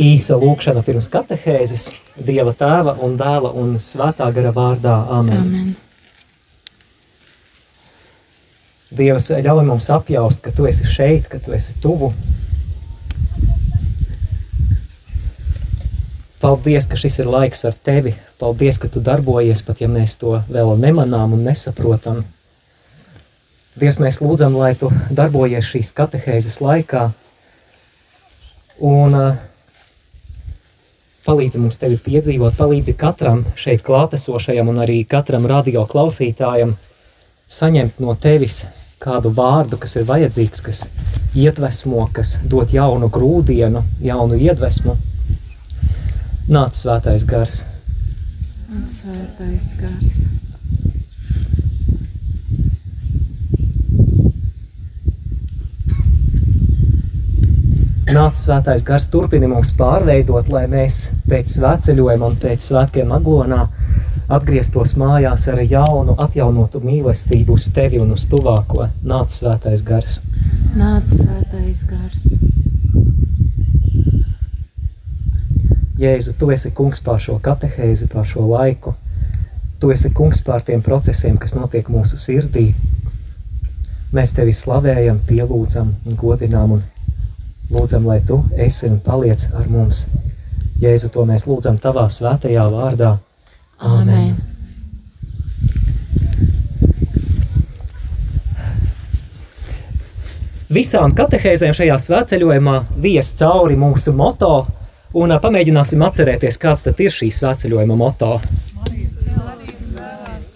īsa lūkšana pirms katehēzes, Dieva tēva un dēla un svētā gara vārdā. Amen. Amen. Dievs ļauj mums apjaust, ka Tu esi šeit, ka Tu esi tuvu. Paldies, ka šis ir laiks ar Tevi. Paldies, ka Tu darbojies, pat ja mēs to vēl nemanām un nesaprotam. Dievs, mēs lūdzam, lai Tu darbojies šīs katehēzes laikā un uh, palīdzi mums tevi piedzīvot, palīdzi katram šeit klātesošajam un arī katram radio klausītājam saņemt no tevis kādu vārdu, kas ir vajadzīgs, kas iedvesmo, kas dod jaunu grūdienu, jaunu iedvesmu. Nāc svētais gars. Nāc svētais gars. Nāc svētais gars turpini mums pārveidot, lai mēs pēc svētceļojuma un pēc svētkiem aglonā atgrieztos mājās ar jaunu, atjaunotu mīlestību uz tevi un uz tuvāko. Nāc svētais gars. Nāc svētais gars. Jēzu, tu esi kungs pār šo katehēzi, pār šo laiku. Tu esi kungs pār tiem procesiem, kas notiek mūsu sirdī. Mēs tevi slavējam, pielūdzam godinām un Lūdzam, lai tu esi un paliec ar mums. Jēzu, to mēs lūdzam tavā svētajā vārdā. Amen. Visām katehēzēm šajā svētceļojumā vies cauri mūsu moto, un pamēģināsim atcerēties, kāds tad ir šī svētceļojuma moto.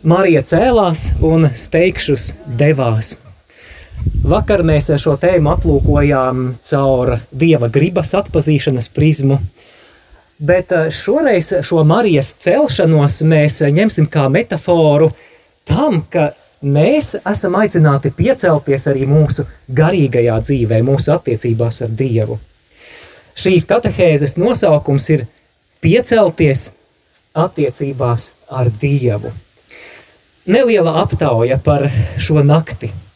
Marija cēlās un steigšus devās. Vakar mēs šo tēmu aplūkojām caur dieva gribas atpazīšanas prizmu, bet eh, šoreiz šo Marijas celšanos mēs ņemsim kā metaforu tam, ka mēs esam aicināti piecelties arī mūsu garīgajā dzīvē, mūsu attiecībās ar Dievu. Šīs katehēzes nosaukums ir piecelties attiecībās ar Dievu. Neliela aptauja par šo nakti –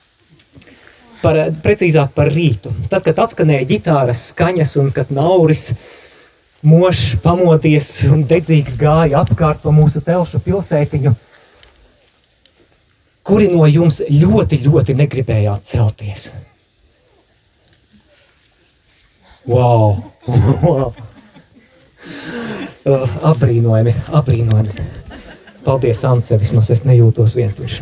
par, precīzāk par rītu. Tad, kad atskanēja ģitāras skaņas un kad Nauris mošs pamodies un dedzīgs gāja apkārt pa mūsu telšu pilsētiņu, kuri no jums ļoti, ļoti negribējāt celties? Wow! wow. Uh, abrīnojami, abrīnojami. Paldies, Ance, vismaz es nejūtos vientuļš.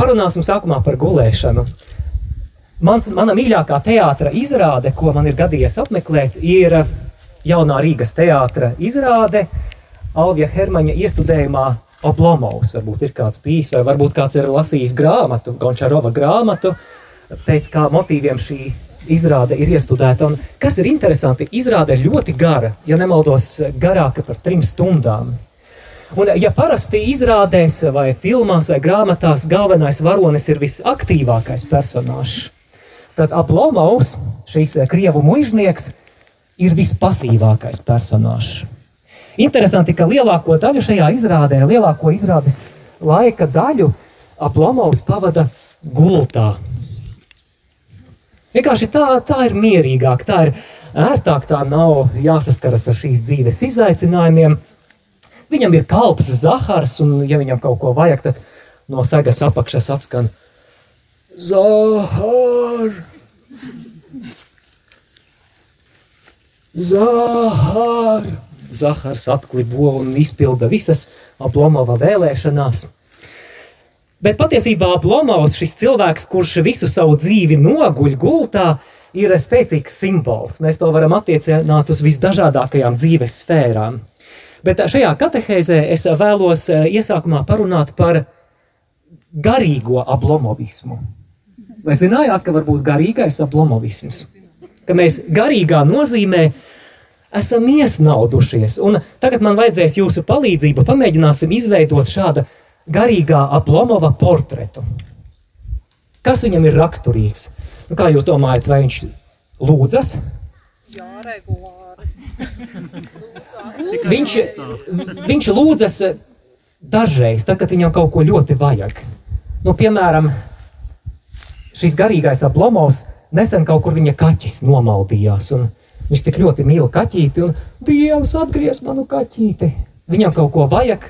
Parunāsim sākumā par gulēšanu. Mans, mana mīļākā teātris izrāde, ko man ir gadījies apmeklēt, ir jaunā Rīgas teātris izrāde Alvija Hermaņa iestudējumā Oblomovs. Varbūt ir kāds bijis, vai varbūt kāds ir lasījis grāmatu, Gončarova grāmatu, pēc kā motīviem šī izrāde ir iestudēta. Un kas ir interesanti, izrāde ir ļoti gara, ja nemaldos, garāka par trim stundām. Un, ja parasti izrādēs, vai filmās, vai grāmatās galvenais varonis ir visaktīvākais personāžs, tad Aplomovs, šīs eh, krievu muiznieks, ir vispasīvākais personāžs. Interesanti, ka lielāko daļu šajā izrādē, lielāko izrādes laika daļu Aplomovs pavada gultā. Vienkārši tā, tā ir mierīgāk, tā ir ērtāk, tā nav jāsaskaras ar šīs dzīves izaicinājumiem. Viņam ir kalps zahars, un, ja viņam kaut ko vajag, tad no segas apakšas atskan Zahar! Zahar! Zahars atklibo un izpilda visas Ablomova vēlēšanās. Bet patiesībā Ablomovs, šis cilvēks, kurš visu savu dzīvi noguļ gultā, ir spēcīgs simbols. Mēs to varam attiecināt uz visdažādākajām dzīves sfērām. Bet šajā katehēzē es vēlos eh, iesākumā parunāt par garīgo ablomovismu. Vai zinājāt, ka var būt garīgais ablomovisms? Ka mēs garīgā nozīmē esam iesnaudušies. Un tagad man vajadzēs jūsu palīdzību. Pamēģināsim izveidot šādu garīgā ablomova portretu. Kas viņam ir raksturīgs? Nu, kā jūs domājat, vai viņš lūdzas? Jā, regulāri. Viņš, viņš lūdzas dažreiz, tad, kad viņam kaut ko ļoti vajag. Nu, piemēram, šis garīgais aplomovs nesen kaut kur viņa kaķis nomaldījās. Viņš tik ļoti mīl kaķīti, un Dievs atgriez manu kaķīti. Viņam kaut ko vajag,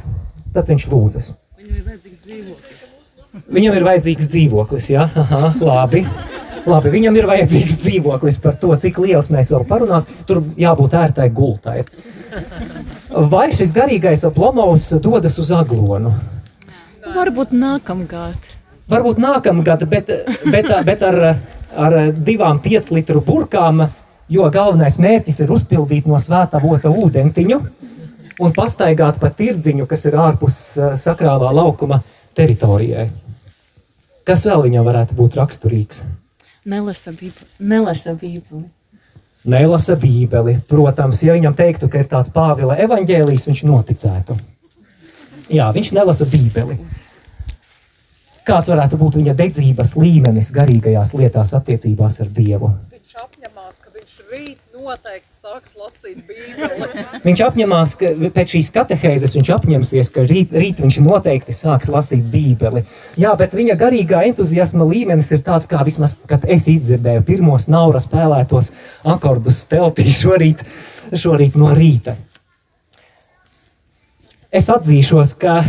tad viņš lūdzas. Viņam ir vajadzīgs dzīvoklis. Viņam ir vajadzīgs dzīvoklis, jā, aha, labi. Labi, viņam ir vajadzīgs dzīvoklis par to, cik liels mēs vēl parunāsim. Tur jābūt ērtai gultai. Vai šis garīgais aplomovs dodas uz aglonu? Varbūt nākamgad. Varbūt nākamgad, bet, bet, bet ar, ar divām 5 litru burkām, jo galvenais mērķis ir uzpildīt no svētā vota ūdentiņu un pastaigāt pa tirdziņu, kas ir ārpus eh, sakrālā laukuma teritorijai. Kas vēl viņam varētu būt raksturīgs? Nelasa bībeli. Nelasa bībeli. Nelasa bībeli. Protams, ja viņam teiktu, ka ir tāds Pāvila evaņģēlijs, viņš noticētu. Jā, viņš nelasa bībeli. Kāds varētu būt viņa dedzības līmenis garīgajās lietās attiecībās ar Dievu? Viņš apņemās, rīt noteikti sāks lasīt Bībeli. viņš apņemās, ka pēc šīs katehēzes viņš apņemsies, ka rīt, rīt viņš noteikti sāks lasīt Bībeli. Jā, bet viņa garīgā entuziasma līmenis ir tāds, kā vismaz, kad es izdzirdēju pirmos naura spēlētos akordus teltī šorīt, šorīt no rīta. Es atzīšos, ka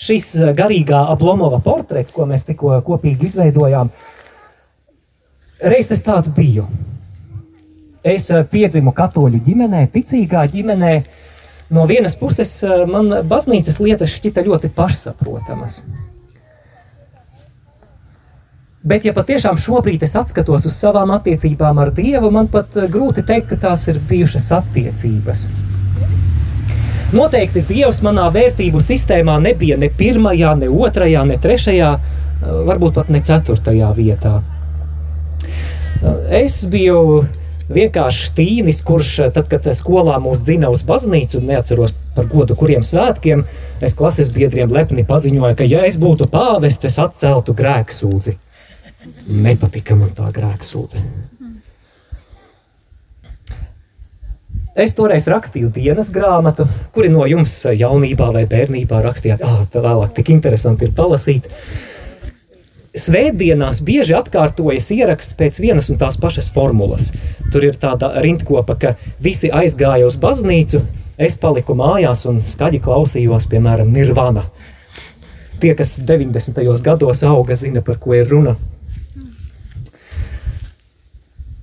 šis garīgā Ablomova portrets, ko mēs tikko kopīgi izveidojām, reiz es tāds biju. Es eh, piedzimu katoļu ģimenē, ticīgā ģimenē. No vienas puses, eh, man baznīcas lietas šķita ļoti pašsaprotamas. Bet, ja patiešām šobrīd es atskatos uz savām attiecībām ar Dievu, man pat eh, grūti teikt, ka tās ir bijušas attiecības. Noteikti Dievs manā vērtību sistēmā nebija ne pirmajā, ne otrajā, ne trešajā, varbūt pat ne ceturtajā vietā. Es biju vienkārši tīnis, kurš eh, tad, kad skolā mūs dzina uz baznīcu, neatceros par godu kuriem svētkiem, es klases biedriem lepni paziņoju, ka, ja es būtu pāvests, es atceltu grēksūdzi. Nepatika man tā grēksūdze. Es toreiz rakstīju dienas grāmatu, kuri no jums jaunībā vai bērnībā rakstījāt, ah, tā vēlāk tik interesanti ir palasīt. Uh, Svētdienās bieži atkārtojas ieraksts pēc vienas un tās pašas formulas. Tur ir tāda rindkopa, ka visi aizgāja uz baznīcu, es paliku mājās un skaļi klausījos, piemēram, Nirvana. Tie, kas 90. gados auga, zina, par ko ir runa.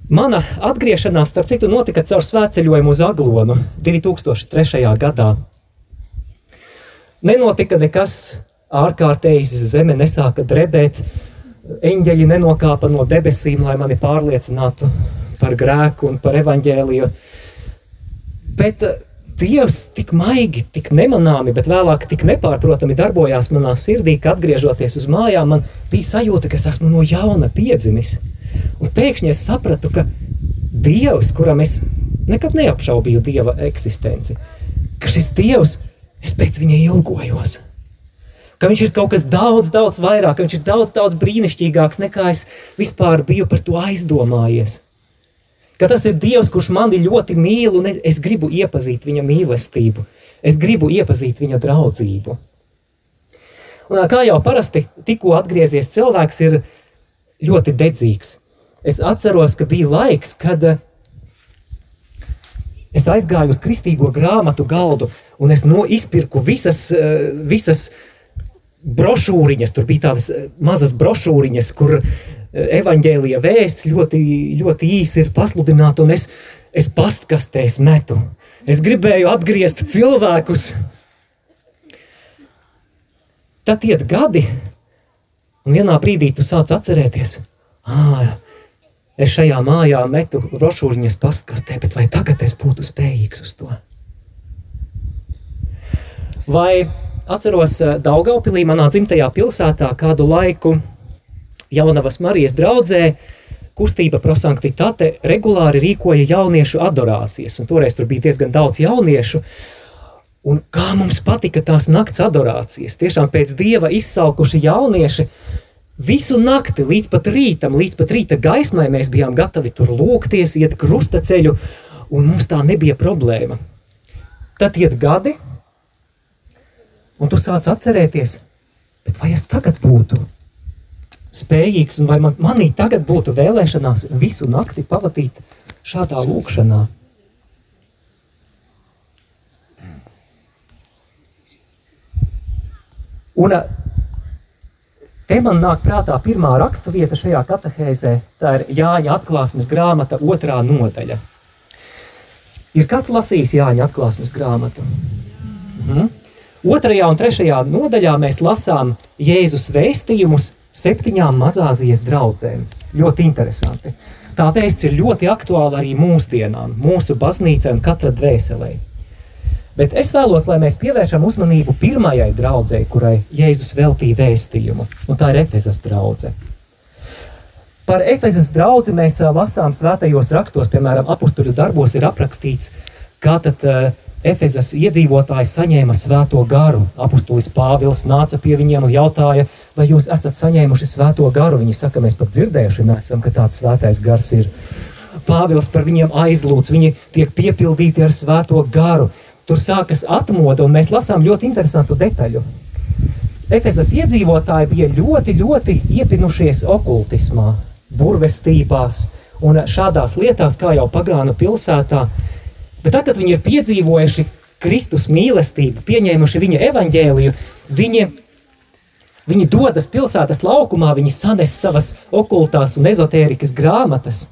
Mana atgriešanās, starp citu, notika caur svētceļojumu uz Aglonu 2003. gadā. Nenotika nekas ārkārtējs zeme nesāka drebēt, eņģeļi nenokāpa no debesīm, lai mani pārliecinātu par grēku un par evaņģēliju. Bet eh, Dievs tik maigi, tik nemanāmi, bet vēlāk tik nepārprotami darbojās manā sirdī, ka atgriežoties uz mājām, man bija sajūta, ka es esmu no jauna piedzimis. Un pēkšņi es sapratu, ka Dievs, kuram es nekad neapšaubīju Dieva eksistenci, ka šis Dievs, es pēc viņa ilgojos ka viņš ir kaut kas daudz, daudz vairāk, ka viņš ir daudz, daudz brīnišķīgāks nekā es vispār biju par to aizdomājies. Ka tas ir Dievs, kurš mani ļoti mīl, un es gribu iepazīt viņa mīlestību, es gribu iepazīt viņa draudzību. Un, kā jau parasti, tikko atgriezies cilvēks, ir ļoti dedzīgs. Es atceros, ka bija laiks, kad es aizgāju uz kristīgo grāmatu galdu, un es no izpirku visas, visas uh, brošūriņas, tur bija tādas eh, mazas brošūriņas, kur eh, evaņģēlīja vēsts ļoti, ļoti īsi ir pasludināta, un es, es pastkastēs metu. Es gribēju atgriezt cilvēkus. Tad iet gadi, un vienā brīdī tu sāc atcerēties, ah, es šajā mājā metu brošūriņas pastkastē, bet vai tagad es būtu spējīgs uz to? Vai atceros eh, Daugaupilī, manā dzimtajā pilsētā, kādu laiku Jaunavas Marijas draudzē kustība prosanktitāte regulāri rīkoja jauniešu adorācijas, un toreiz tur bija diezgan daudz jauniešu, un kā mums patika tās nakts adorācijas, tiešām pēc Dieva izsalkuši jaunieši, visu nakti līdz pat rītam, līdz pat rīta gaismai mēs bijām gatavi tur lūgties, iet krustaceļu, un mums tā nebija problēma. Tad iet gadi, Un tu sāc atcerēties, bet vai es tagad būtu spējīgs, un vai man, manī tagad būtu vēlēšanās visu nakti pavadīt šādā lūkšanā. Un te man nāk prātā pirmā raksturvieta šajā katehēzē. Tā ir Jāņa atklāsmes grāmata, otrā nodaļa. Ir kāds lasījis Jāņa atklāsmes grāmatu? Mhm. Otrajā un trešajā nodaļā mēs lasām Jēzus vēstījumus septiņām mazāzijas draudzēm. Ļoti interesanti. Tā vēsts ir ļoti aktuāla arī mūsdienām, mūsu baznīcai un katra dvēselē. Bet es vēlos, lai mēs pievēršam uzmanību pirmajai draudzē, kurai Jēzus veltīja vēstījumu, un tā ir Efezas draudzene. Par Efezas draugu mēs lasām svētajos rakstos, piemēram, apakstuļu darbos ir aprakstīts, kā tad uh, Efezas iedzīvotāji saņēma svēto garu. Apostolis Pāvils nāca pie viņiem un jautāja, vai jūs esat saņēmuši svēto garu. Viņi saka, mēs pat dzirdējuši, nesam, ka tāds svētais gars ir. Pāvils par viņiem aizlūdz, viņi tiek piepildīti ar svēto garu. Tur sākas atmoda, un mēs lasām ļoti interesantu detaļu. Efezas iedzīvotāji bija ļoti, ļoti iepinušies okultismā, burvestībās un šādās lietās, kā jau pagānu pilsētā. Bet tad, kad viņi ir piedzīvojuši Kristus mīlestību, pieņēmuši viņa evaņģēliju, viņi, viņi dodas pilsētas laukumā, viņi sanes savas okultās un ezotērikas grāmatas.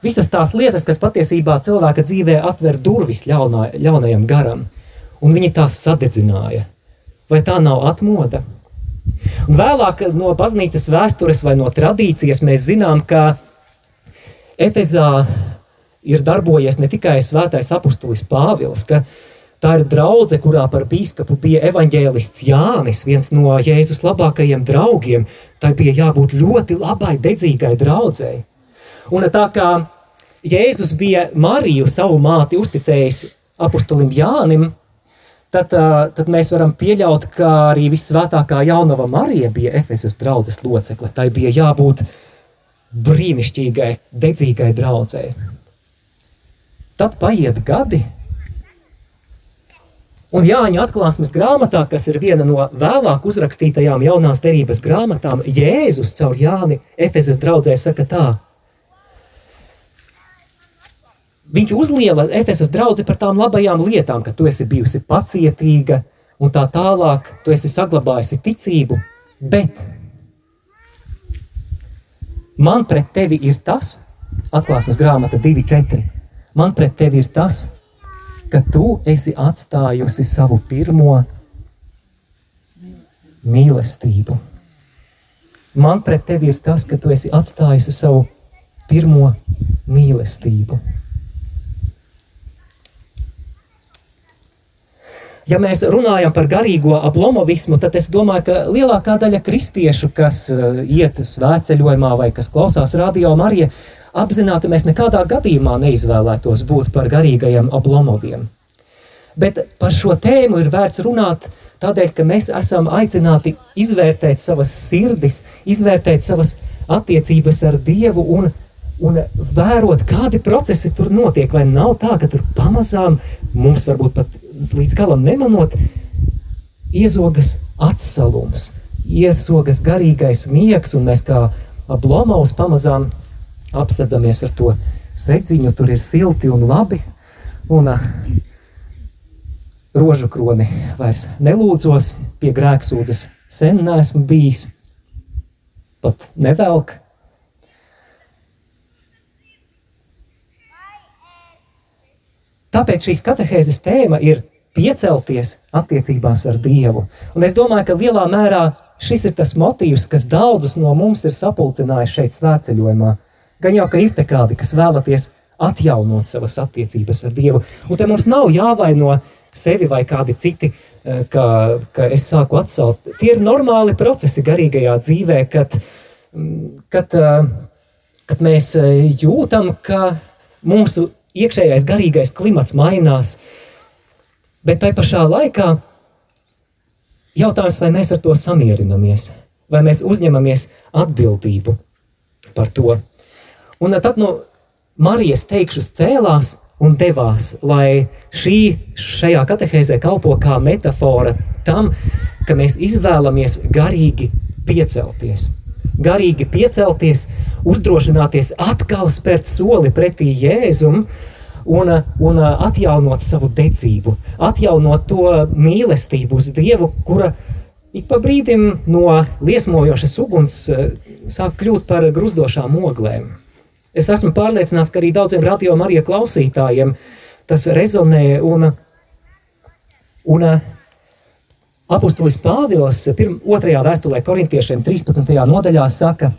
Visas tās lietas, kas patiesībā cilvēka dzīvē atver durvis ļaunā, ļaunajam garam, un viņi tās sadedzināja. Vai tā nav atmoda? Un vēlāk no baznīcas vēstures vai no tradīcijas mēs zinām, ka Efezā ir darbojies ne tikai svētais apustulis Pāvils, ka tā ir draudzene, kurā par bīskapu bija evaņģēlists Jānis, viens no Jēzus labākajiem draugiem. Tai bija jābūt ļoti labai, dedzīgai draudzēji. Un tā kā Jēzus bija Mariju, savu māti, uzticējis apustulim Jānim, tad, tad mēs varam pieļaut, ka arī visvētākā jaunava Marija bija Efesas draudzes locekle. Tai bija jābūt brīnišķīgai, dedzīgai draudzēji. Tad paiet gadi, un Jāņa atklāsmes grāmatā, kas ir viena no vēlāk uzrakstītajām jaunās derības grāmatām, Jēzus caur Jāni Efezes draudzē saka tā. Viņš uzliela Efesas draugu par tām labajām lietām, ka tu esi bijusi pacietīga un tā tālāk, tu esi saglabājusi ticību, bet man pret tevi ir tas, atklāsmes grāmata 2.4 Man pret tevi ir tas, ka tu esi atstājusi savu pirmo mīlestību. Man pret tevi ir tas, ka tu esi atstājusi savu pirmo mīlestību. Ja mēs runājam par garīgo aplomovismu, tad es domāju, ka lielākā daļa kristiešu, kas eh, iet svētceļojumā vai kas klausās radio Mariju, apzināti mēs nekādā gadījumā neizvēlētos būt par garīgajiem oblomoviem. Bet par šo tēmu ir vērts runāt tādēļ, ka mēs esam aicināti izvērtēt savas sirdis, izvērtēt savas attiecības ar Dievu un, un vērot, kādi procesi tur notiek. Vai nav tā, ka tur pamazām mums varbūt pat līdz galam nemanot, iezogas atsalums, iezogas garīgais miegs, un mēs kā Blomaus pamazām apsedzamies ar to sedziņu, tur ir silti un labi. Un uh, rožu kroni vairs nelūdzos, pie grēksūdzes sen neesmu bijis, pat nevelk. Tāpēc šīs katehēzes tēma ir piecelties attiecībās ar Dievu. Un es domāju, ka lielā mērā šis ir tas motīvs, kas daudzus no mums ir sapulcinājis šeit svētceļojumā gan jau, ka ir te kādi, kas vēlaties atjaunot savas attiecības ar Dievu. Un te mums nav jāvaino sevi vai kādi citi, eh, ka, ka es sāku atsaukt. Tie ir normāli procesi garīgajā dzīvē, kad, mm, kad, eh, kad mēs eh, jūtam, ka mūsu iekšējais garīgais klimats mainās, bet tai pašā laikā jautājums, vai mēs ar to samierinamies, vai mēs uzņemamies atbildību par to. Un tad no Marijas teikšus cēlās un devās, lai šī šajā katehēzē kalpo kā metāfora tam, ka mēs izvēlamies garīgi piecelties. garīgi piecelties, uzdrošināties atkal spērt soli pretī Jēzum un, un atjaunot savu dedzību, atjaunot to mīlestību uz Dievu, kura ik pa brīdim no liesmojošas uguns eh, sāk kļūt par gruzdošām oglēm. Es esmu pārliecināts, ka arī daudziem radio Marija klausītājiem tas rezonē un, un apustulis Pāvils pirm, otrajā vēstulē korintiešiem 13. nodaļā saka,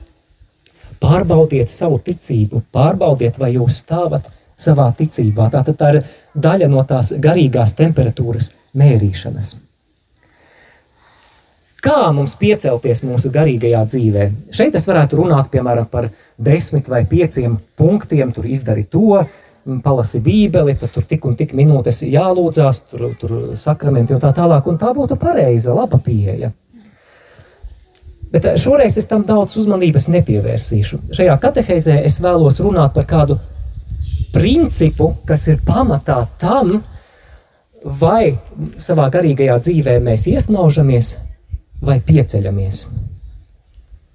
pārbaudiet savu ticību, pārbaudiet, vai jūs stāvat savā ticībā. Tātad tā ir daļa no tās garīgās temperatūras mērīšanas. Kā mums piecelties mūsu garīgajā dzīvē? Šeit es varētu runāt piemēram par desmit vai pieciem punktiem, tur izdari to, palasi bībeli, tad tur tik un tik minūtes jālūdzās, tur, tur sakramenti un tā tālāk, un tā būtu pareiza, laba pieeja. Bet eh, šoreiz es tam daudz uzmanības nepievērsīšu. Šajā kateheizē es vēlos runāt par kādu principu, kas ir pamatā tam, vai savā garīgajā dzīvē mēs iesnaužamies vai pieceļamies.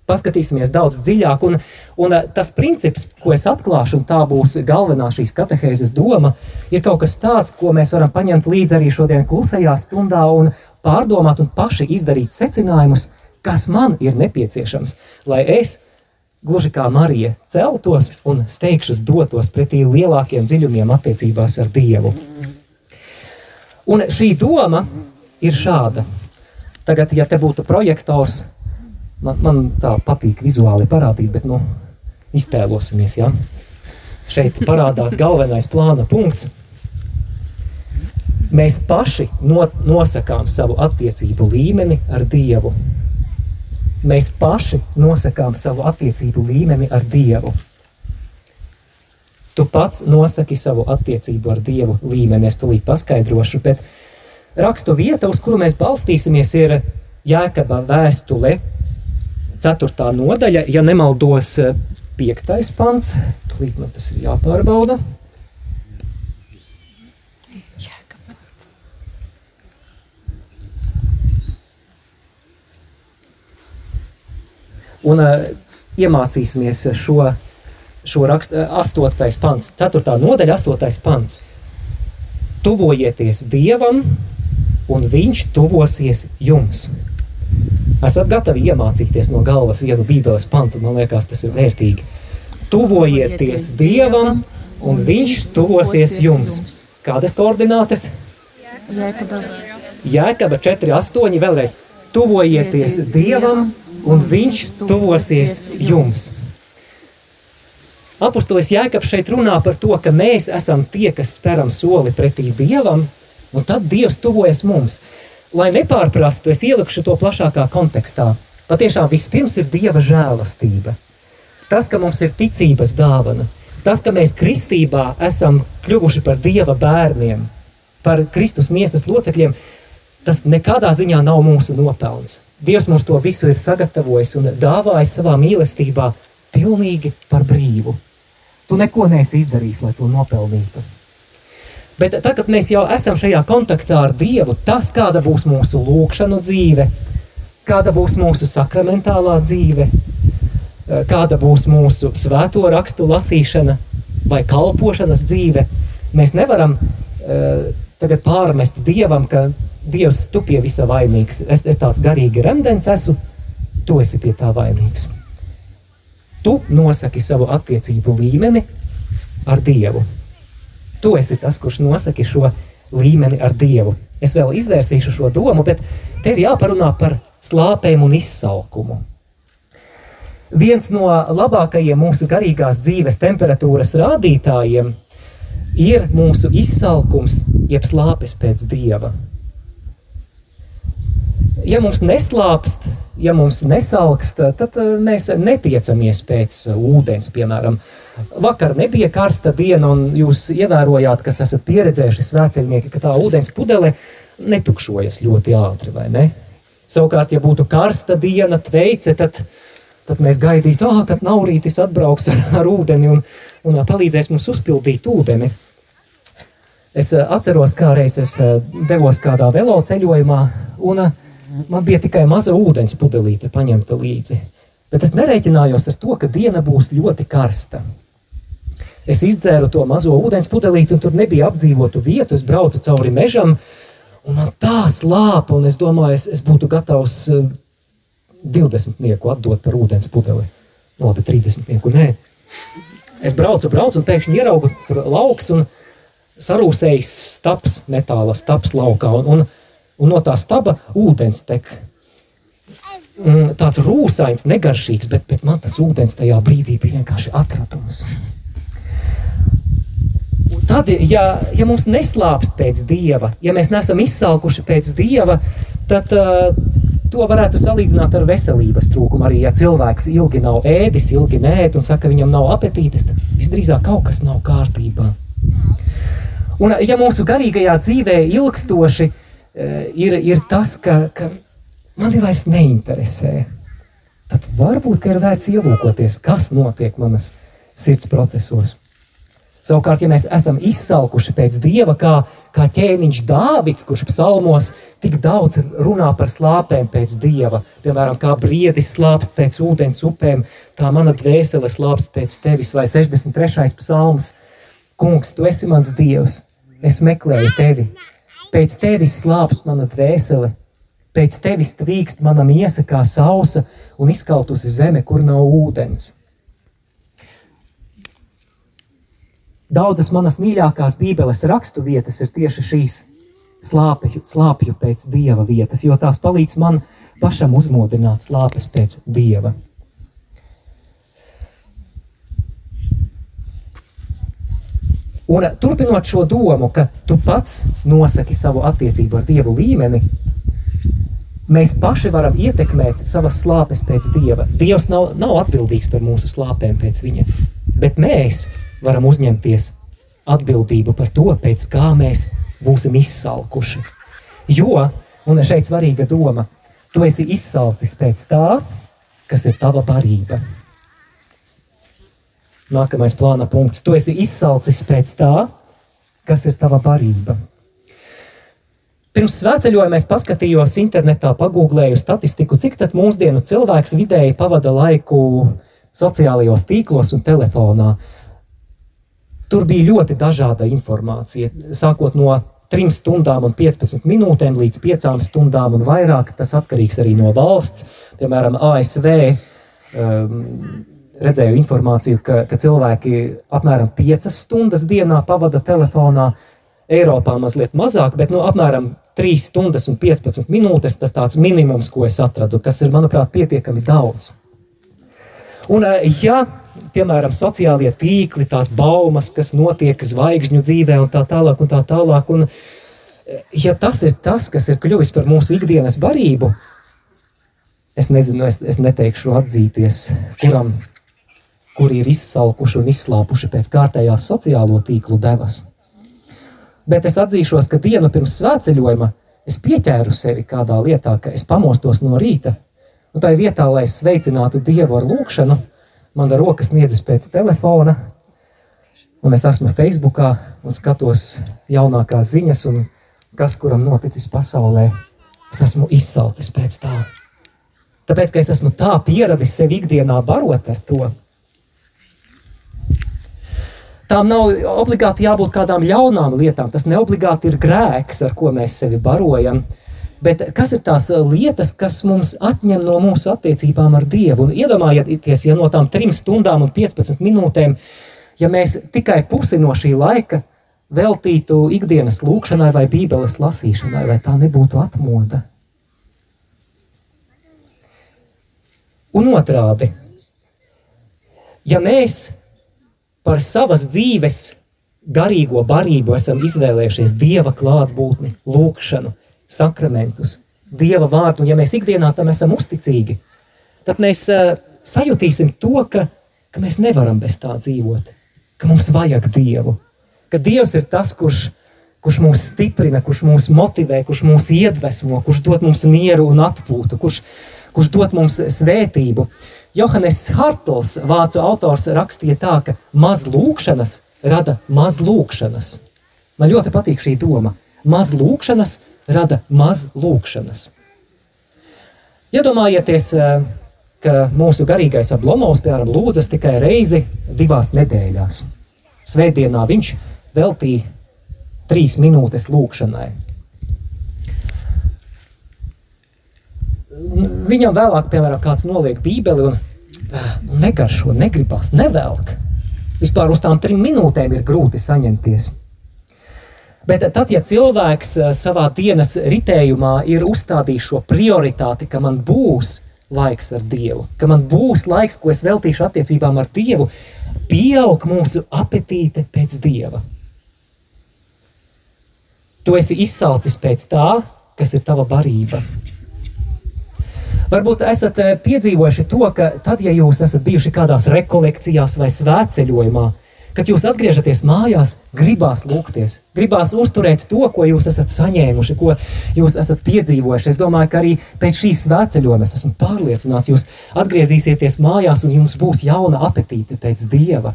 Paskatīsimies daudz dziļāk, un, un eh, tas princips, ko es atklāšu, un tā būs galvenā šīs katehēzes doma, ir kaut kas tāds, ko mēs varam paņemt līdzi arī šodien klusajā stundā un pārdomāt un paši izdarīt secinājumus, kas man ir nepieciešams, lai es, gluži kā Marija, celtos un steigšus dotos pretī lielākiem dziļumiem attiecībās ar Dievu. Un šī doma ir šāda – Tagad, ja te būtu projektors, man, man tā patīk vizuāli parādīt, bet nu, iztēlosimies. Ja? Šeit parādās galvenais plāna punkts. Mēs paši no, nosakām savu attiecību līmeni ar Dievu. Mēs paši nosakām savu attiecību līmeni ar Dievu. Tu pats nosaki savu attiecību ar Dievu līmeni. Es tulīt paskaidrošu, bet uh, rakstu vieta, uz kuru mēs balstīsimies, ir Jēkaba vēstule, 4. nodaļa, ja nemaldos, 5. pants. Tūlīt man tas ir jāpārbauda. Un uh, iemācīsimies šo, šo rakstu, 8. pants, 4. nodaļa, 8. pants. Tuvojieties Dievam, un viņš tuvosies jums. Esat gatavi iemācīties no galvas vienu bībeles pantu, man liekas, tas ir vērtīgi. Tuvojieties Dievam, un viņš tuvosies jums. Kādas koordinātes? Jēkaba. Jēkaba 4.8. vēlreiz. Tuvojieties Dievam, un viņš tuvosies jums. Apostolis Jēkabs šeit runā par to, ka mēs esam tie, kas speram soli pretī Dievam, Un tad Dievs tuvojas mums. Lai nepārprastu, es ielikšu to plašākā kontekstā. Patiešām vispirms ir Dieva žēlastība. Tas, ka mums ir ticības dāvana, tas, ka mēs kristībā esam kļuvuši par Dieva bērniem, par Kristus miesas locekļiem, tas nekādā ziņā nav mūsu nopelns. Dievs mums to visu ir sagatavojis un dāvājis savā mīlestībā pilnīgi par brīvu. Tu neko neesi izdarījis, lai to nopelnītu. Bet tad, kad mēs jau esam šajā kontaktā ar Dievu, tas, kāda būs mūsu lūkšanu dzīve, kāda būs mūsu sakramentālā dzīve, eh, kāda būs mūsu svēto rakstu lasīšana vai kalpošanas dzīve, mēs nevaram uh, tagad pārmest Dievam, ka Dievs tu pie visa vainīgs. Es, es tāds garīgi remdens esmu, tu esi pie tā vainīgs. Tu nosaki savu attiecību līmeni ar Dievu. Tu esi tas, kurš nosaki šo līmeni ar Dievu. Es vēl izvērsīšu šo domu, bet te ir jāparunā par slāpēm un izsalkumu. Viens no labākajiem mūsu garīgās dzīves temperatūras rādītājiem ir mūsu izsalkums, jeb slāpes pēc Dieva. Ja mums neslāpst, ja mums nesalkst, tad eh, mēs netiecamies pēc ūdens, piemēram, uh, Vakar nebija karsta diena, un jūs ievērojāt, kas esat pieredzējuši svēceļnieki, ka tā ūdens pudele netukšojas ļoti ātri, vai ne? Savukārt, ja būtu karsta diena, tveice, tad, tad mēs gaidītu, ah, kad naurītis atbrauks ar, ar ūdeni un, un palīdzēs mums uzpildīt ūdeni. Es atceros, kā reiz es devos kādā velo ceļojumā, un man bija tikai maza ūdens pudelīte paņemta līdzi. Bet es nereiķinājos ar to, ka diena būs ļoti karsta. Es izdzēru to mazo ūdens pudelīti, un tur nebija apdzīvotu vietu. Es braucu cauri mežam, un man tā slāpa, un es domāju, es, es būtu gatavs 20 nieku atdot par ūdens pudeli. No, bet 30 nieku nē. Es braucu, braucu, un pēkšņi ieraugu lauks, un sarūsējis stabs, metāla stabs laukā, un, un, un no tā staba ūdens tek. Tāds rūsains, negaršīgs, bet, bet man tas ūdens tajā brīdī bija vienkārši atradums. Tad, ja, ja mums neslāpst pēc dieva, ja mēs neesam izsalkuši pēc dieva, tad uh, to varētu salīdzināt ar veselības trūkumu. Arī, ja cilvēks ilgi nav ēdis, ilgi nē, un saka, ka viņam nav apetītes, tad visdrīzāk kaut kas nav kārtībā. Un, ja mūsu garīgajā dzīvē ilgstoši uh, ir, ir tas, ka, ka mani vairs neinteresē, tad varbūt ir vērts ielūkoties, kas notiek manas sirds procesos. Savukārt, ja mēs esam izsalkuši pēc dieva, kā, kā ķēniņš Dāvids, kurš psalmos tik daudz runā par slāpēm pēc dieva, piemēram, kā briedis slāpst pēc ūdens upēm, tā mana dvēsele slāpst pēc tevis, vai 63. psalms, kungs, tu esi mans dievs, es meklēju tevi, pēc tevis slāpst mana dvēsele, pēc tevis tvīkst mana miesa kā sausa un izkautusi zeme, kur nav ūdens. Daudzas manas mīļākās Bībeles rakstu vietas ir tieši šīs slāpju, slāpju pēc dieva vietas, jo tās palīdz man pašam uzmodināt slāpes pēc dieva. Un turpinot šo domu, ka tu pats nosaki savu attiecību ar dievu līmeni, mēs paši varam ietekmēt savas slāpes pēc dieva. Dievs nav, nav atbildīgs par mūsu slāpēm pēc viņa, bet mēs varam uzņemties atbildību par to, pēc kā mēs būsim izsalkuši. Jo, un šeit svarīga doma, tu esi izsalcis pēc tā, kas ir tava barība. Nākamais plāna punkts. Tu esi izsalcis pēc tā, kas ir tava barība. Pirms svētceļojuma es paskatījos internetā, pagūglēju statistiku, cik tad mūsdienu cilvēks vidēji pavada laiku sociālajos tīklos un telefonā. Tur bija ļoti dažāda informācija, sākot no 3 stundām un 15 minūtēm līdz 5 stundām un vairāk. Tas atkarīgs arī no valsts. Piemēram, ASV um, redzēju informāciju, ka, ka cilvēki apmēram 5 stundas dienā pavada telefonā. Eiropā mazliet mazāk, bet nu, apmēram 3 stundas un 15 minūtes tas tāds minimums, ko es atradu, kas ir, manuprāt, pietiekami daudz. Un, uh, ja piemēram, sociālie tīkli, tās baumas, kas notiek zvaigžņu dzīvē un tā tālāk. Un tā tālāk. Un, ja tas ir tas, kas ir kļuvis par mūsu ikdienas barību, es nezinu, es, es neteikšu atzīties, kuram, kuri ir izsalkuši un izslāpuši pēc kārtējās sociālo tīklu devas. Bet es atzīšos, ka dienu pirms svētceļojuma es pieķēru sevi kādā lietā, ka es pamostos no rīta, un tā vietā, lai es sveicinātu Dievu ar lūkšanu, Mana roka sniedzas pēc telefona, un es esmu Facebookā un skatos jaunākās ziņas, un kas kuram noticis pasaulē. Es esmu izsalcis pēc tā. Tāpēc, ka es esmu tā pieradis sevi ikdienā barot ar to. Tām nav obligāti jābūt kādām ļaunām lietām. Tas neobligāti ir grēks, ar ko mēs sevi barojam. Bet kas ir tās lietas, kas mums atņem no mūsu attiecībām ar Dievu? Un iedomājieties, ja no tām trim stundām un 15 minūtēm, ja mēs tikai pusi no šī laika veltītu ikdienas lūkšanai vai bībeles lasīšanai, vai tā nebūtu atmoda? Un otrādi, ja mēs par savas dzīves garīgo barību esam izvēlējušies Dieva klātbūtni, lūkšanu, sakramentus, Dieva vārdu, un ja mēs ikdienā tam esam uzticīgi, tad mēs uh, sajutīsim to, ka, ka mēs nevaram bez tā dzīvot, ka mums vajag Dievu, ka Dievs ir tas, kurš, kurš mūs stiprina, kurš mūs motivē, kurš mūs iedvesmo, kurš dod mums mieru un atpūtu, kurš, kurš dod mums svētību. Johannes Hartls, vācu autors, rakstīja tā, ka maz lūkšanas rada maz lūkšanas. Man ļoti patīk šī doma. Maz lūkšanas rada maz lūkšanas. Iedomājieties, eh, ka mūsu garīgais aplomovs, piemēram, lūdzas tikai reizi divās nedēļās. Svētdienā viņš veltīja trīs minūtes lūkšanai. Viņam vēlāk, piemēram, kāds noliek bībeli un nu, negaršo, negribās, nevelk. Vispār uz tām trim minūtēm ir grūti saņemties. Bet tad, ja cilvēks savā dienas ritējumā ir uzstādījis šo prioritāti, ka man būs laiks ar Dievu, ka man būs laiks, ko es veltīšu attiecībām ar Dievu, pieaug mūsu apetīte pēc Dieva. Tu esi izsalcis pēc tā, kas ir tava barība. Varbūt esat eh, piedzīvojuši to, ka tad, ja jūs esat bijuši kādās rekolekcijās vai svētceļojumā, kad jūs atgriežaties mājās, gribās lūgties, gribās uzturēt to, ko jūs esat saņēmuši, ko jūs esat piedzīvojuši. Es domāju, ka arī pēc šīs svētceļojuma es esmu pārliecināts, jūs atgriezīsieties mājās un jums būs jauna apetīte pēc Dieva.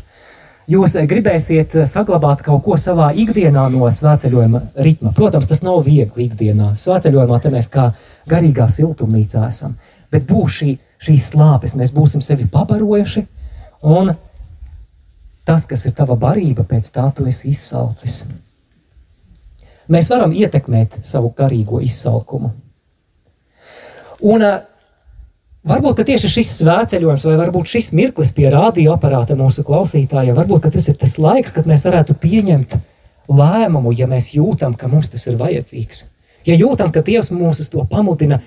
Jūs gribēsiet saglabāt kaut ko savā ikdienā no svētceļojuma ritma. Protams, tas nav viegli ikdienā. Svētceļojumā te mēs kā garīgā siltumnīcā esam. Bet būs šī, šīs slāpes, mēs būsim sevi pabarojuši, un tas, kas ir tava barība, pēc tā tu esi izsalcis. Mēs varam ietekmēt savu garīgo izsalkumu. Un Varbūt tieši šis svētceļojums, vai varbūt šis mirklis pie radioaparāta mūsu klausītājiem, varbūt tas ir tas laiks, kad mēs varētu pieņemt lēmumu, ja mēs jūtam, ka mums tas ir vajadzīgs. Ja jūtam, ka Dievs mūs uz to pamudina,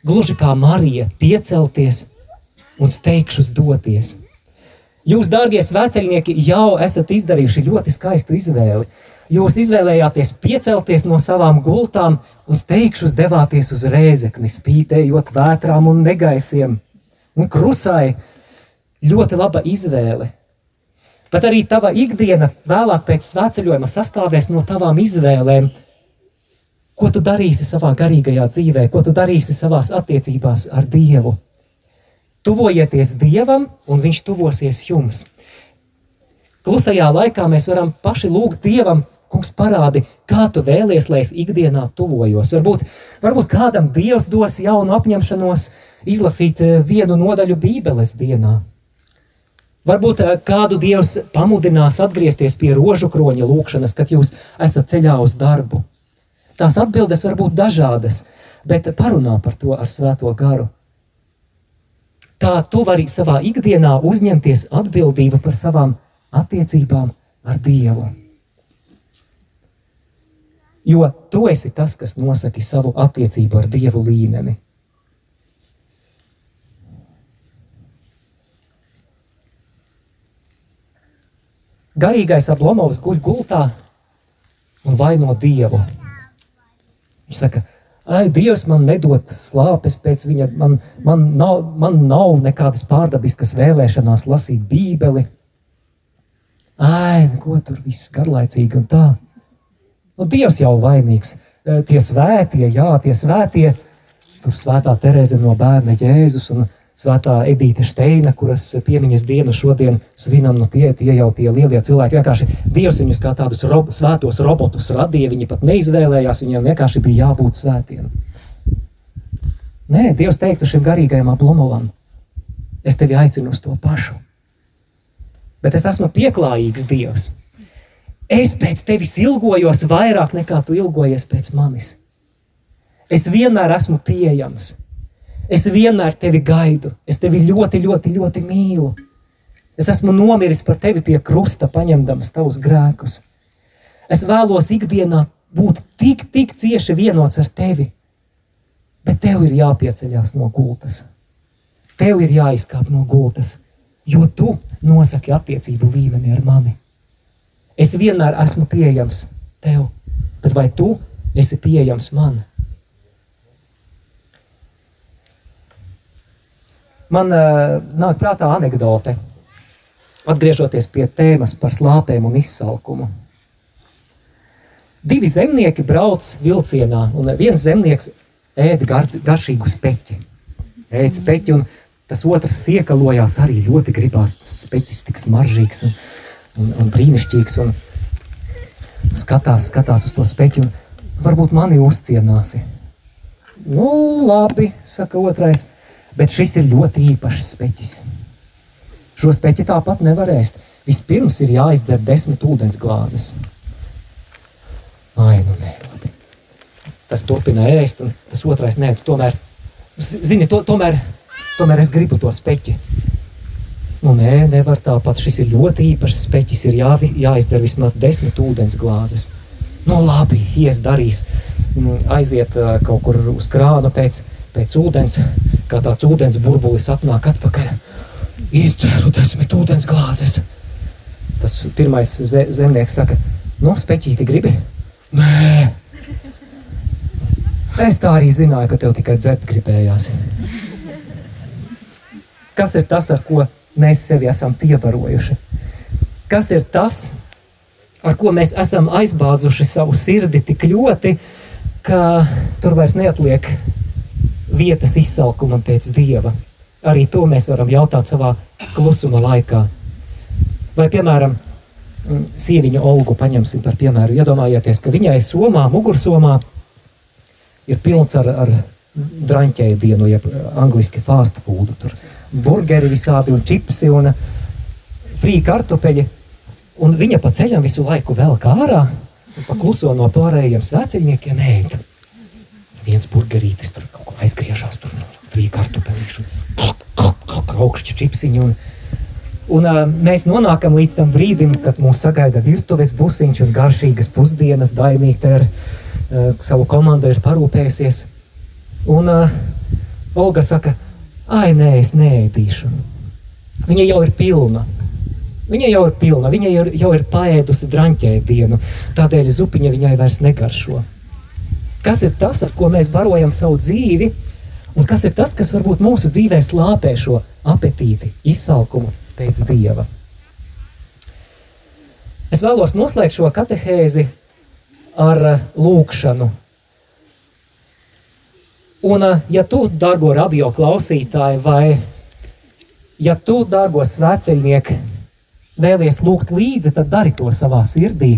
gluži kā Marija, piecelties un steigšus doties. Jūs, dārgie svēceļnieki, jau esat izdarījuši ļoti skaistu izvēli. Jūs izvēlējāties piecelties no savām gultām un steigšus devāties uz rēzekni, spītējot vētrām un negaisiem. Un krusai ļoti laba izvēle. Bet arī tava ikdiena vēlāk pēc svētceļojuma sastāvēs no tavām izvēlēm. Ko tu darīsi savā garīgajā dzīvē, ko tu darīsi savās attiecībās ar Dievu? Tuvojieties Dievam, un Viņš tuvosies jums. Klusajā laikā mēs varam paši lūgt Dievam Kungs parādi, kā tu vēlies, lai es ikdienā tuvojos. Varbūt, varbūt kādam Dievs dos jaunu apņemšanos izlasīt eh, vienu nodaļu Bībeles dienā. Varbūt eh, kādu Dievs pamudinās atgriezties pie rožu kroņa lūkšanas, kad jūs esat ceļā uz darbu. Tās atbildes var būt dažādas, bet parunā par to ar Svēto garu. Tā tu vari savā ikdienā uzņemties atbildību par savām attiecībām ar Dievu jo tu esi tas, kas nosaki savu attiecību ar Dievu līmeni. Garīgais aplomovs guļ gultā un vaino Dievu. Viņš saka, ai, Dievs man nedod slāpes pēc viņa, man, man, nav, man nav nekādas pārdabiskas vēlēšanās lasīt Bībeli. Ai, ko tur viss garlaicīgi un tā. Nu, Dievs jau vainīgs. Eh, tie svētie, jā, tie svētie, tur svētā Terēze no bērna Jēzus un svētā Edīte Steina, kuras piemiņas dienu šodien svinam, nu tie, tie jau tie lielie cilvēki. Vienkārši Dievs viņus kā tādus rob, svētos robotus radīja, viņi pat neizvēlējās, viņiem vienkārši bija jābūt svētiem. Nē, Dievs teiktu šim garīgajam aplomovam, es tevi aicinu uz to pašu. Bet es esmu pieklājīgs Dievs. Es pēc tevis ilgojos vairāk nekā tu ilgojies pēc manis. Es vienmēr esmu pieejams. Es vienmēr tevi gaidu. Es tevi ļoti, ļoti, ļoti mīlu. Es esmu nomiris par tevi pie krusta, paņemdams tavus grēkus. Es vēlos ikdienā būt tik, tik cieši vienots ar tevi, bet tev ir jāpieceļās no gultas. Tev ir jāizkāp no gultas, jo tu nosaki attiecību līmeni ar mani. Es vienmēr esmu pieejams tev, bet vai tu esi pieejams man? Man uh, nāk prātā anekdote, atgriežoties pie tēmas par slāpēm un izsalkumu. Divi zemnieki brauc vilcienā, un viens zemnieks ēd gar, garšīgu speķi. Ēd speķi, un tas otrs siekalojās arī ļoti gribās, tas speķis tik smaržīgs. Un, un, un brīnišķīgs. Un skatās, skatās uz to speķu, un varbūt mani uzcienāsi. Nu, labi, saka otrais. Bet šis ir ļoti īpašs speķis. Šo speķi tāpat nevar ēst. Vispirms ir jāizdzer desmit ūdens glāzes. Ai, nu nē, labi. Tas turpina ēst, un tas otrais nē, tu tomēr, zini, to, tomēr, tomēr es gribu to speķi. Nu, nē, nevar tāpat. Šis ir ļoti īpašs speķis. Ir jā, jāizdzer vismaz desmit ūdens glāzes. Nu, labi, ies darīs. Mm, aiziet kaut kur uz krānu pēc, pēc ūdens, kā tāds ūdens burbulis atnāk atpakaļ. Izdzēru desmit ūdens glāzes. Tas pirmais ze zemnieks saka, nu, speķīti gribi? Nē. Es tā arī zināju, ka tev tikai dzert gribējās. Kas ir tas, ar ko mēs sevi esam piebarojuši. Kas ir tas, ar ko mēs esam aizbāzuši savu sirdi tik ļoti, ka tur vairs neatliek vietas izsalkumam pēc dieva? Arī to mēs varam jautāt savā klusuma laikā. Vai, piemēram, sieviņu Olgu paņemsim par piemēru. Iedomājieties, ka viņai somā, mugursomā ir pilns ar, ar draņķēju dienu, jeb angliski fast food. Tur burgeri visādi un čipsi un frī kartupeļi. Un viņa pa ceļam visu laiku velk ārā un pakluso no pārējiem svēceļniekiem ēd. Viens burgerītis tur kaut ko aizgriežās, tur no frī kartupeļīšu, augšķi čipsiņi un, Un, uh, mēs nonākam līdz tam brīdim, kad mūs sagaida virtuves busiņš un garšīgas pusdienas. Dainīte ar uh, savu komandu ir parūpējusies. Un uh, Olga saka, ai, nē, es neēdīšu. Viņa jau ir pilna. Viņa jau ir pilna, viņa jau, jau ir paēdusi drāmķēdienu, tādēļ zupiņa viņai vairs negaršo. Kas ir tas, ar ko mēs barojam savu dzīvi, un kas ir tas, kas varbūt mūsu dzīvē slāpē šo apetīti, izsalkumu pēc dieva? Es vēlos noslēgt šo katehēzi ar lūkšanu, Un, eh, ja tu, dārgo radio klausītāji, vai ja tu, dārgo svēceļnieki, vēlies lūgt līdzi, tad dari to savā sirdī.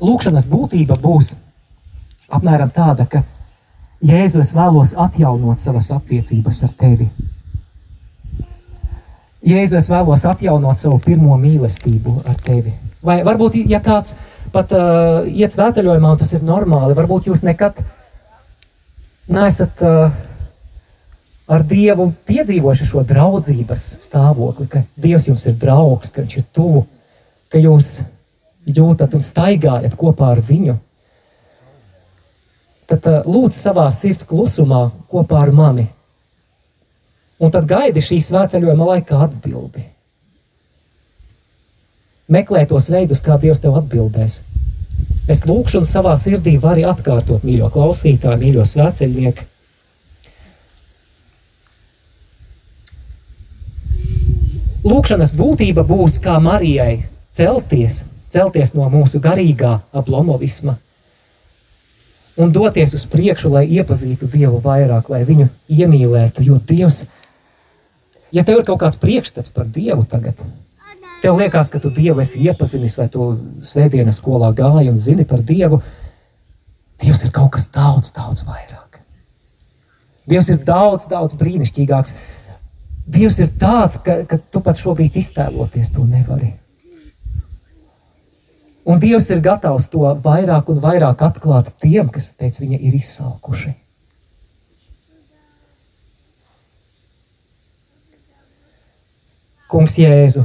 Lūkšanas būtība būs apmēram tāda, ka Jēzu es vēlos atjaunot savas attiecības ar tevi. Jēzu es vēlos atjaunot savu pirmo mīlestību ar tevi. Vai varbūt, ja kāds pat uh, iet svētceļojumā, tas ir normāli, varbūt jūs nekad neesat neesat uh, ar Dievu piedzīvojuši šo draudzības stāvokli, ka Dievs jums ir draugs, ka Viņš ir tuvu, ka jūs jūtat un staigājat kopā ar Viņu. Tad uh, lūdzu savā sirds klusumā kopā ar mani. Un tad gaidi šī svētceļojuma laikā atbildi. Meklē tos veidus, kā Dievs tev atbildēs. Es lūkšu, un savā sirdī varu atkārtot, mīļo klausītāju, mīļo svēceļnieku. Lūkšanas būtība būs kā Marijai celties, celties no mūsu garīgā ablomovisma un doties uz priekšu, lai iepazītu Dievu vairāk, lai viņu iemīlētu. Jo Dievs, ja tev ir kaut kāds priekšstats par Dievu tagad, Tev liekas, ka tu Dievu esi iepazinis, vai tu svētdienas skolā gāji un zini par Dievu. Dievs ir kaut kas daudz, daudz vairāk. Dievs ir daudz, daudz brīnišķīgāks. Dievs ir tāds, ka, ka tu pat šobrīd iztēloties to nevari. Un Dievs ir gatavs to vairāk un vairāk atklāt tiem, kas pēc viņa ir izsalkuši. Kungs Jēzu,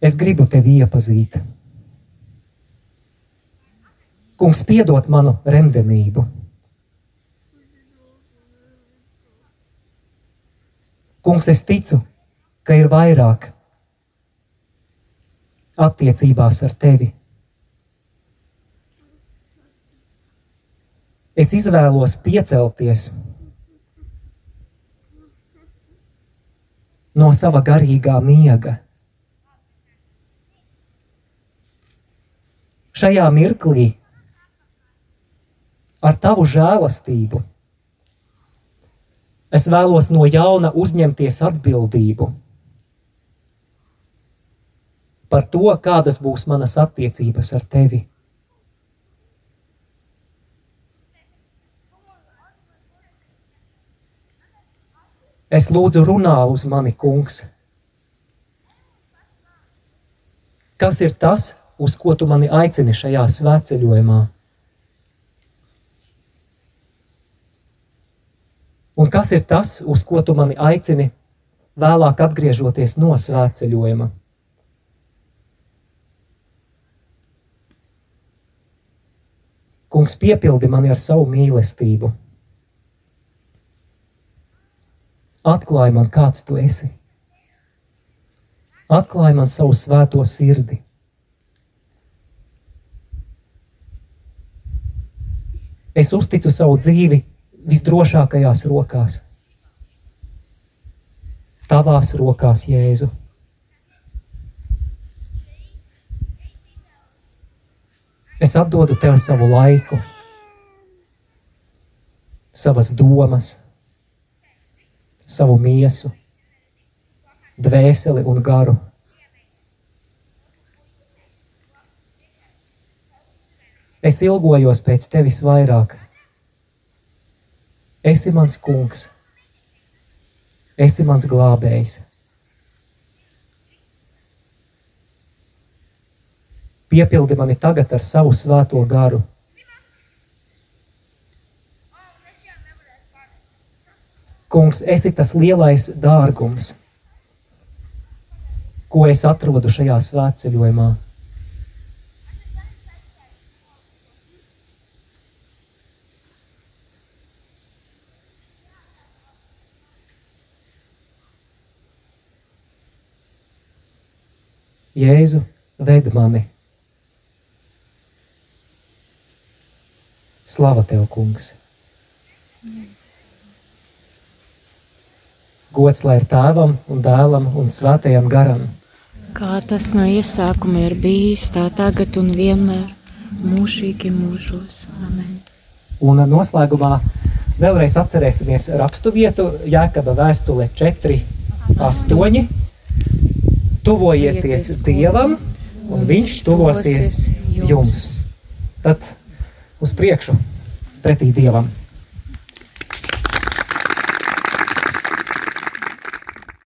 Es gribu tevi iepazīt. Kungs, piedod manu remdenību. Kungs, es ticu, ka ir vairāk attiecībās ar tevi. Es izvēlos piecelties no sava garīgā miega šajā mirklī ar tavu žēlastību. Es vēlos no jauna uzņemties atbildību par to, kādas būs manas attiecības ar tevi. Es lūdzu, runā uz mani, kungs. Kas ir tas, uz ko tu mani aicini šajā svētceļojumā? Un kas ir tas, uz ko tu mani aicini vēlāk atgriežoties no svētceļojuma? Kungs, piepildi mani ar savu mīlestību. Atklāj man, kāds tu esi. Atklāj man savu svēto sirdi. Es uzticu savu dzīvi visdrošākajās rokās. Tavās rokās, Jēzu. Es atdodu tev savu laiku, savas domas, savu miesu, dvēseli un garu. Es ilgojos pēc tevis vairāk. Esi mans kungs, esi mans glābējs. Piepildi mani tagad ar savu svēto garu. Kungs, esi tas lielais dārgums, ko es atrodu šajā svētceļojumā. Jēzu, ved mani! Slava tev, kungs! Gods lai ir tēvam un dēlam un svētajam garam. Kā tas no iesākuma ir bijis, tā tagad un vienmēr, mūžīgi mūžos. Amen. Un noslēgumā vēlreiz atcerēsimies rakstu vietu Jēkaba vēstule 4, 8. Tuvojieties Dievam, un Viņš tuvosies jums. Tad uz priekšu, pretī Dievam.